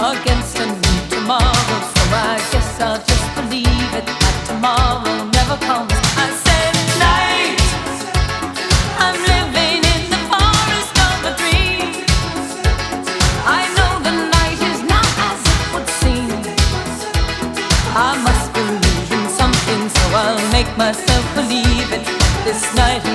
against a new tomorrow. So I guess I'll just believe it that tomorrow never comes. I said night. I'm living in the forest of a dream. I know the night is not as it would seem. I must believe in something, so I'll make myself believe it this night.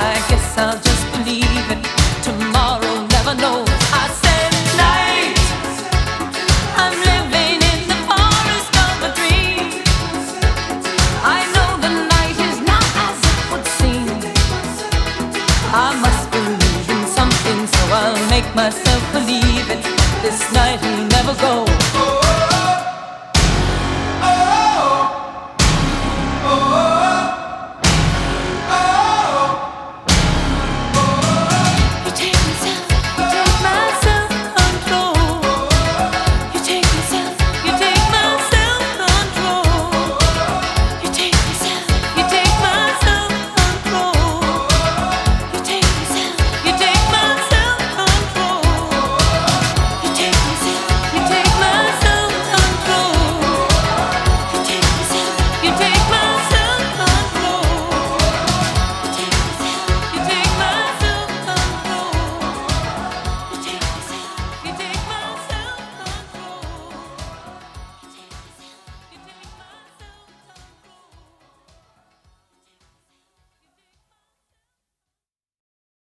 I guess I'll just believe it. Tomorrow never knows. I said night. I'm living in the forest of a dream. I know the night is not as it would seem. I must believe in something, so I'll make myself believe it. This night